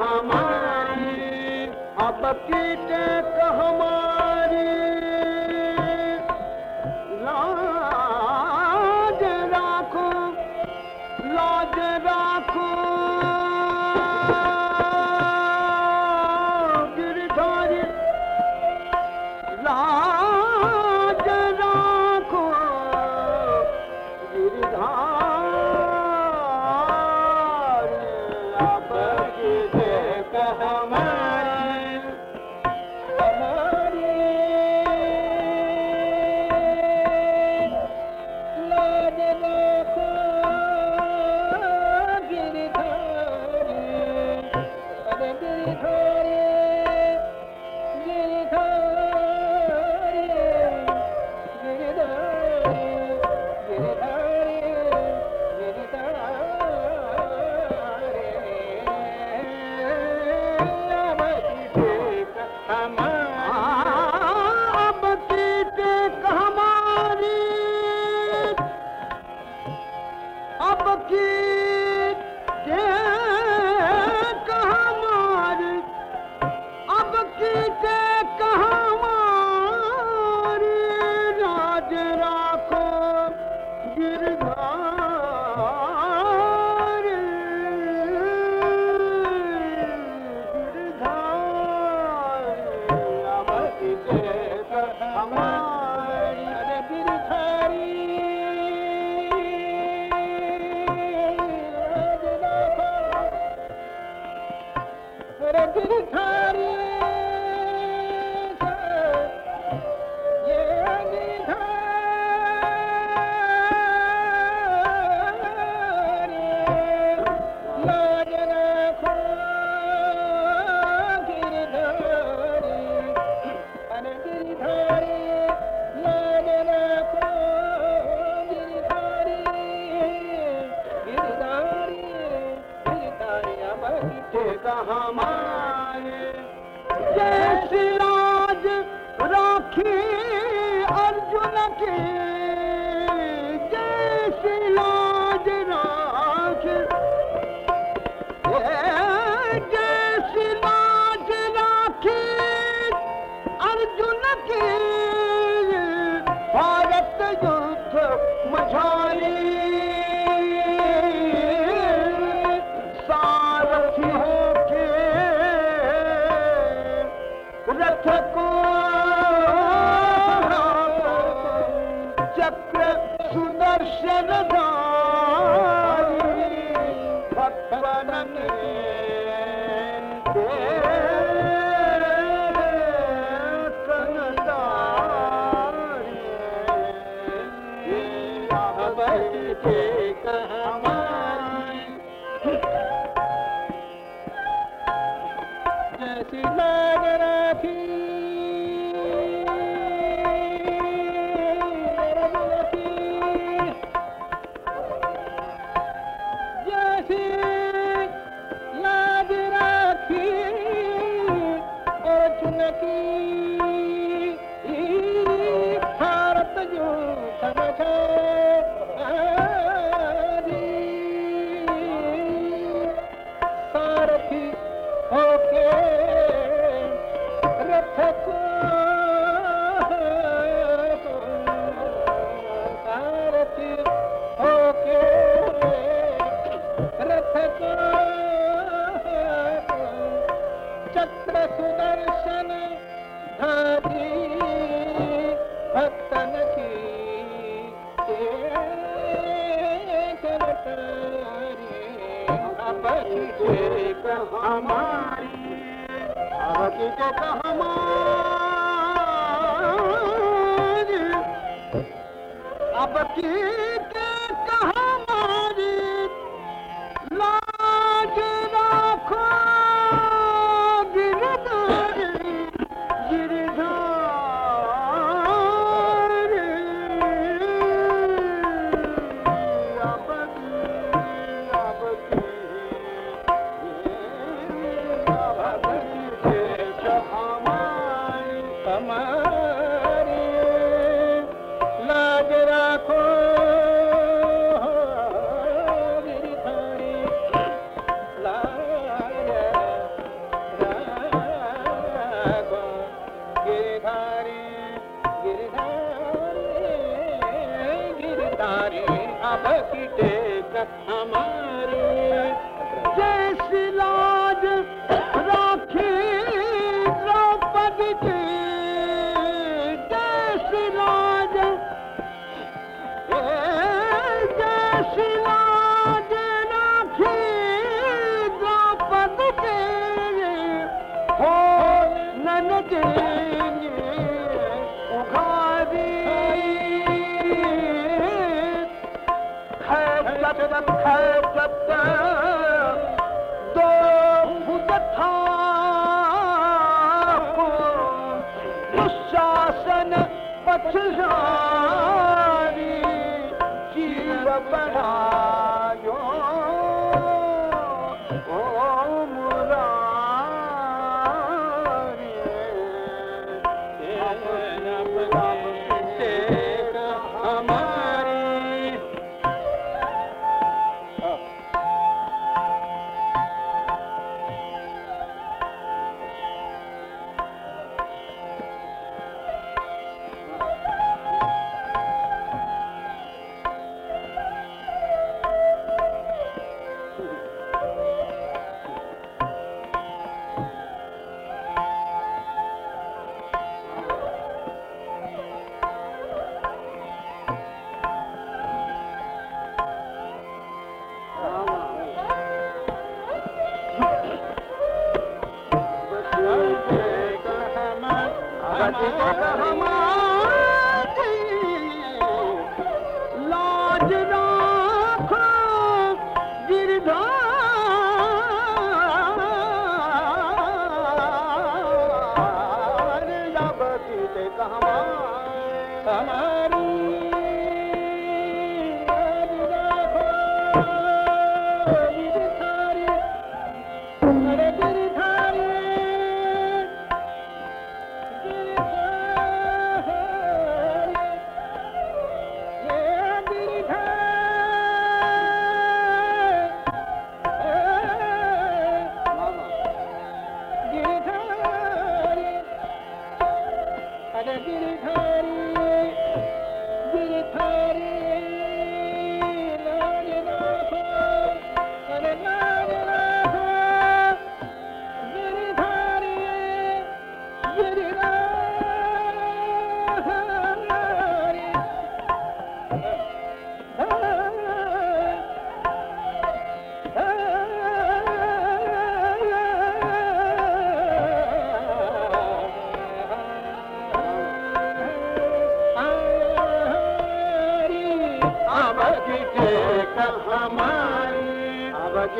हमारी अब कीटक तो हमारी।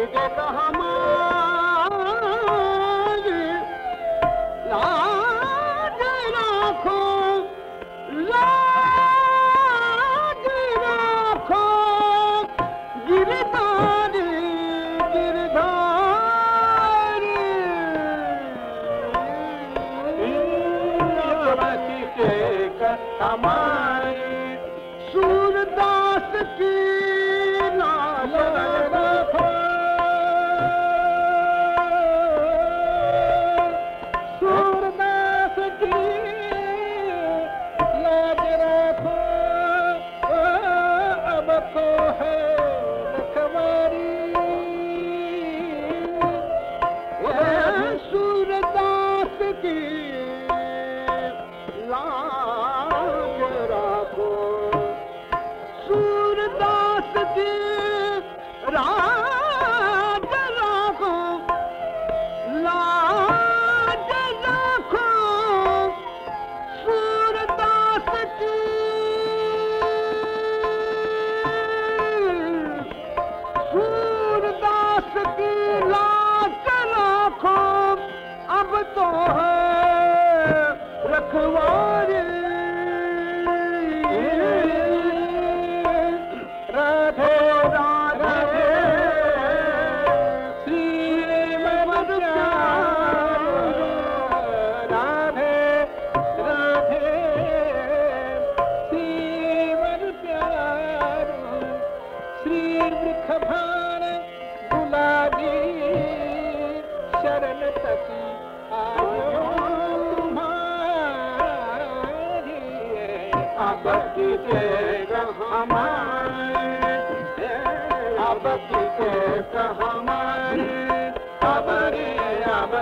गिटे हमारी हमारे अब रे अब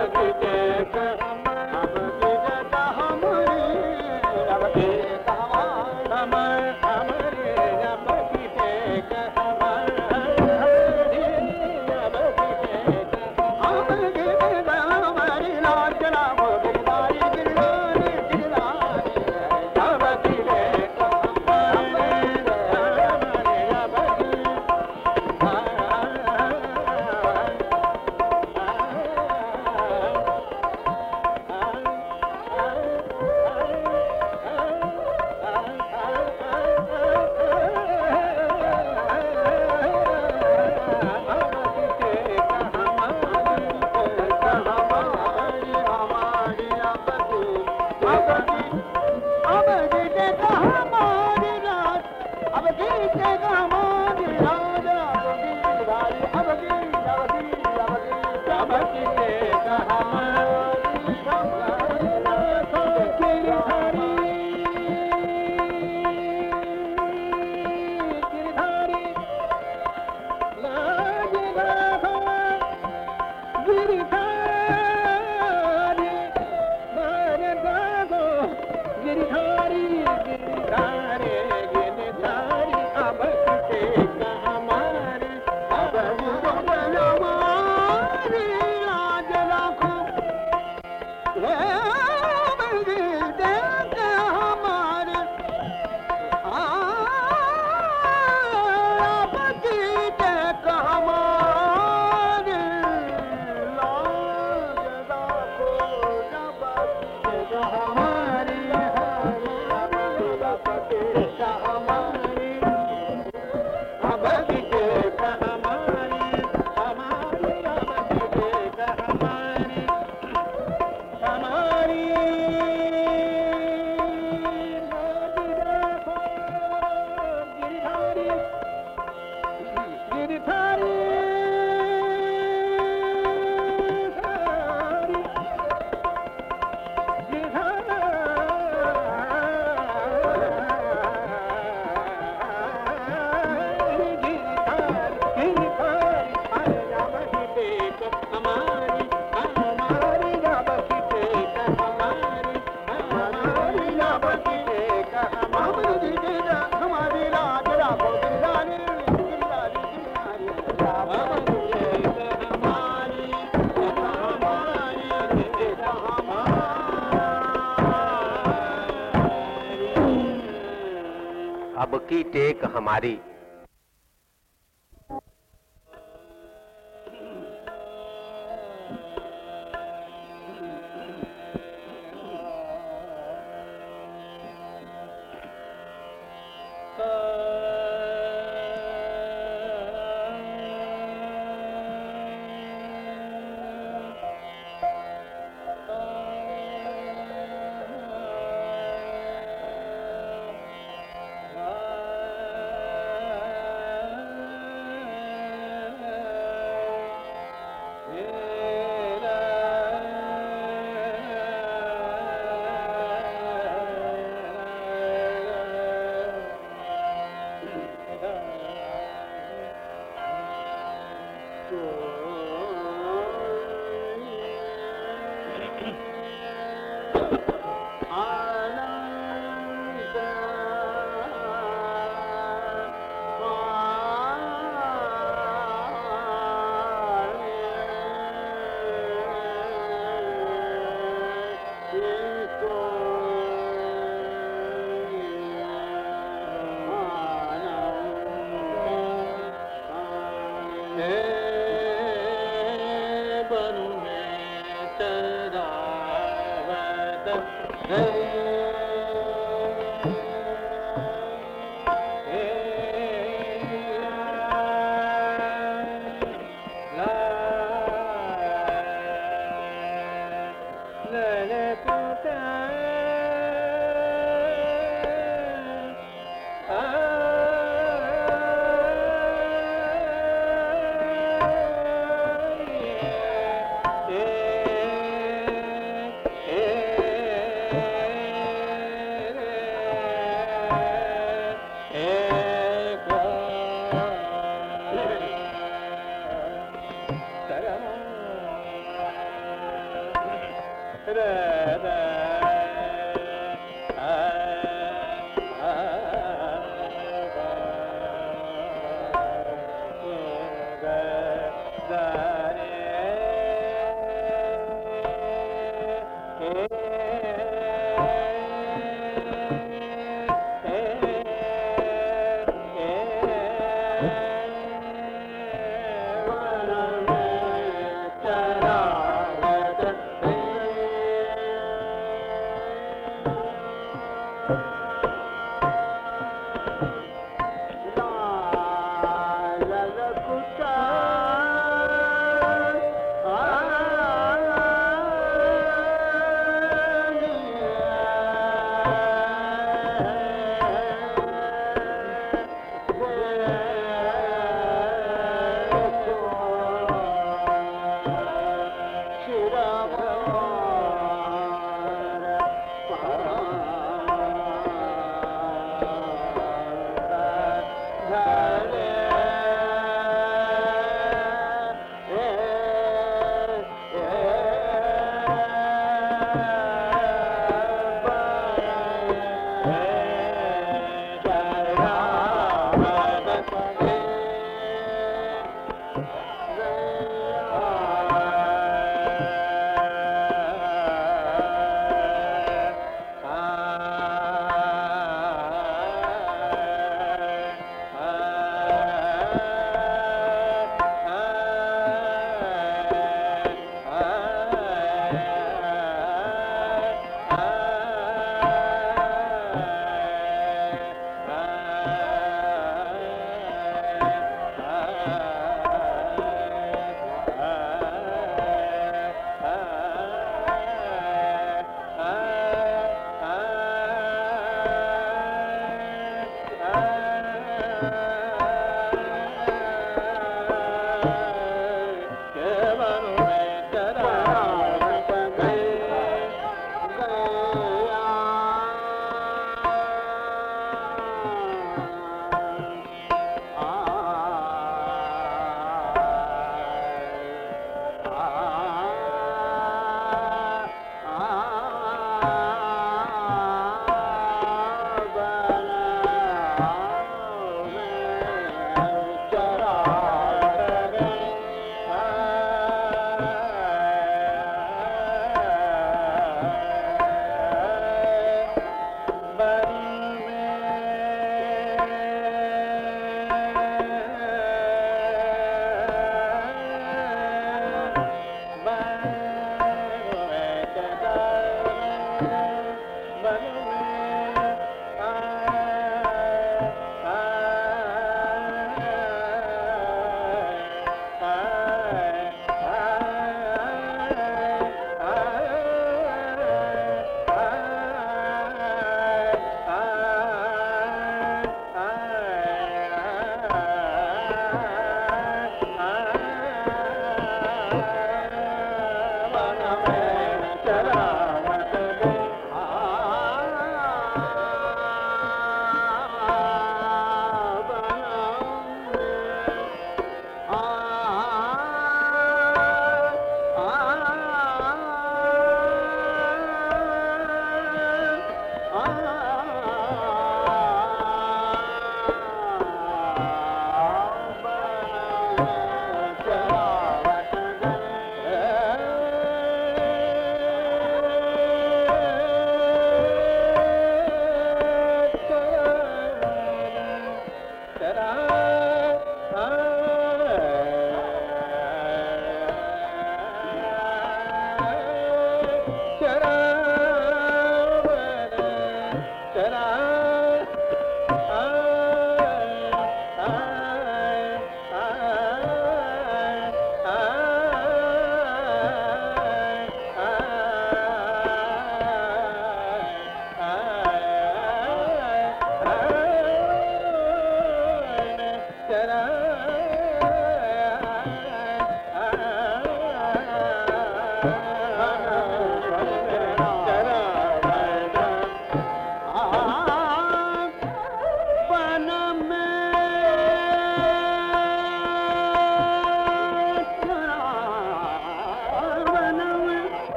अब की टेक हमारी।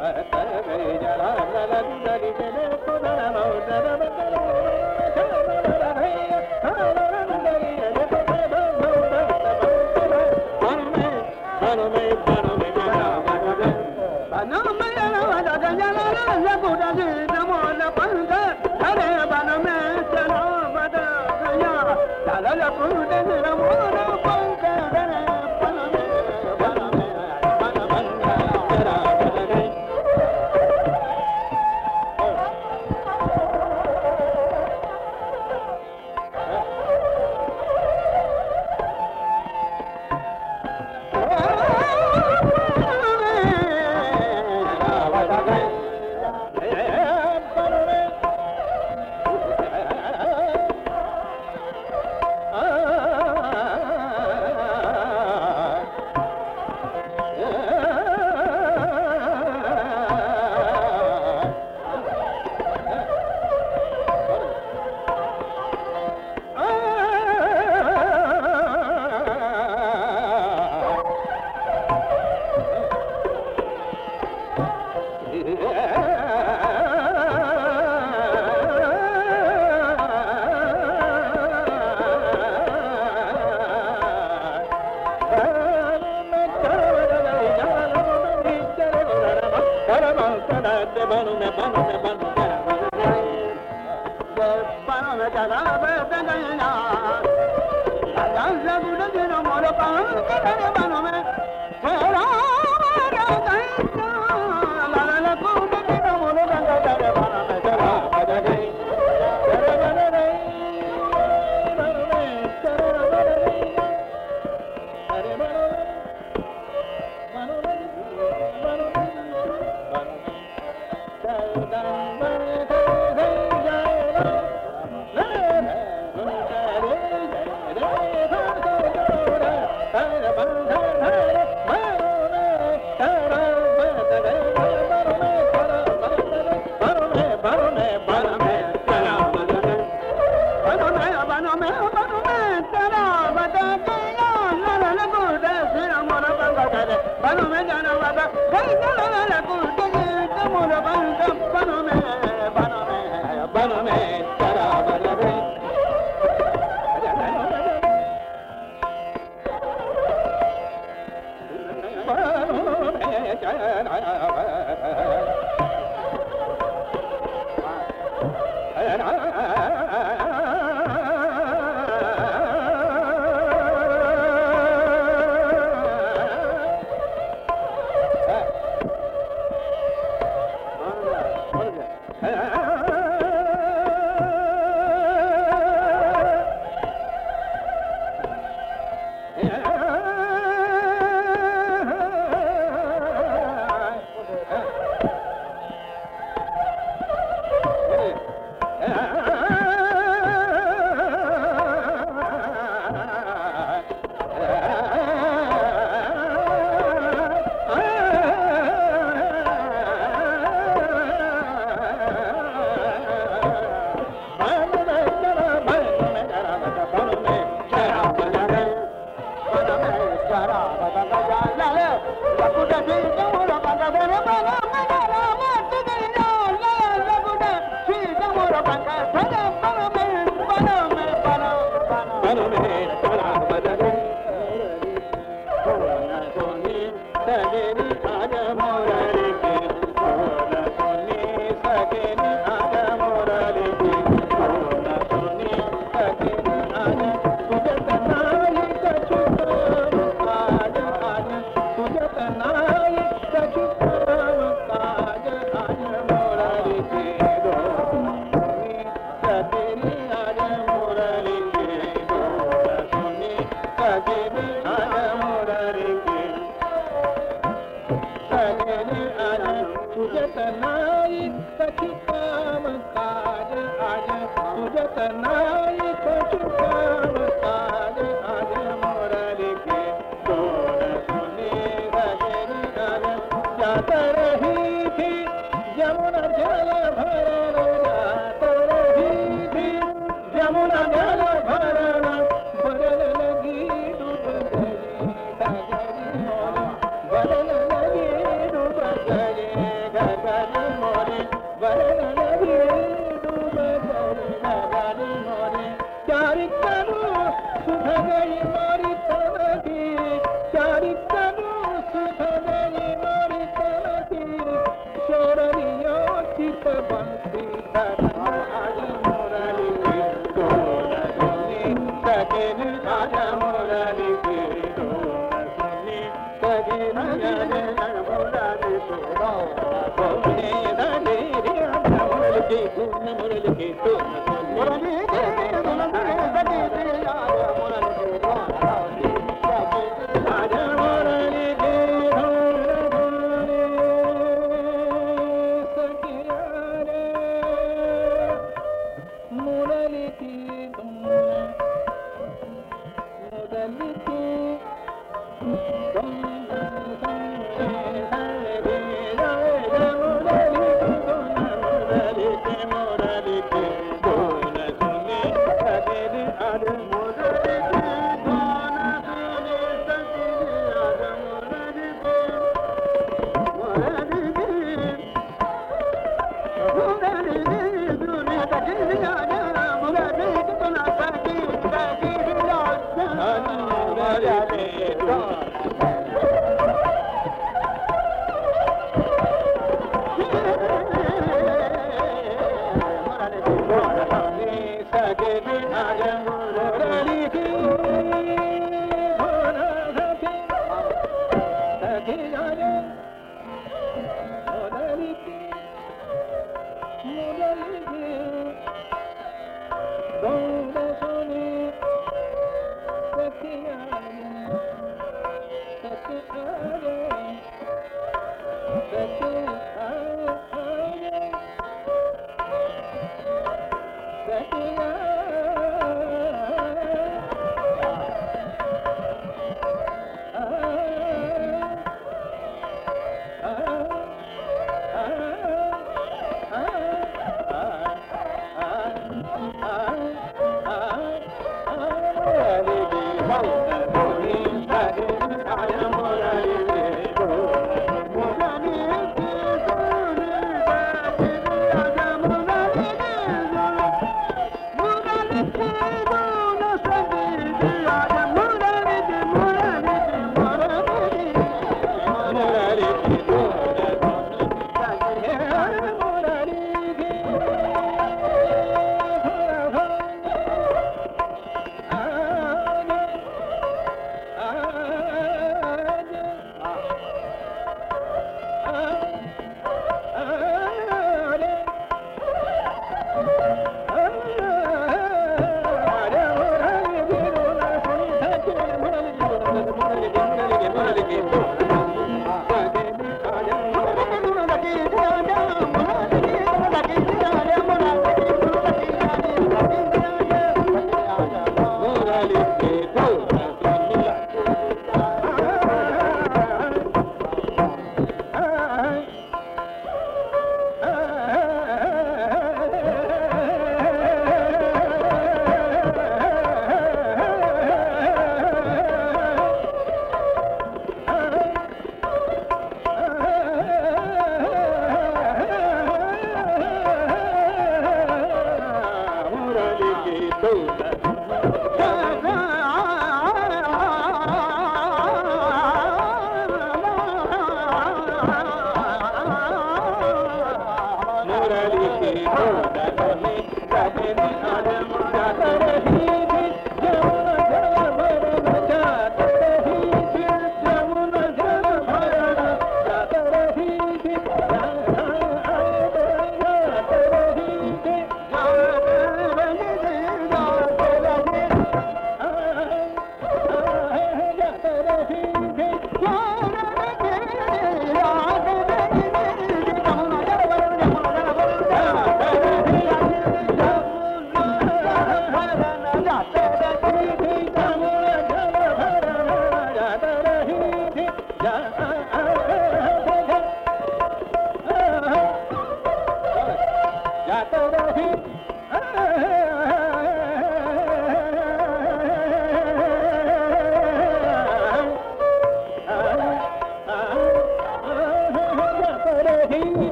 தர Ah Hello. Lord.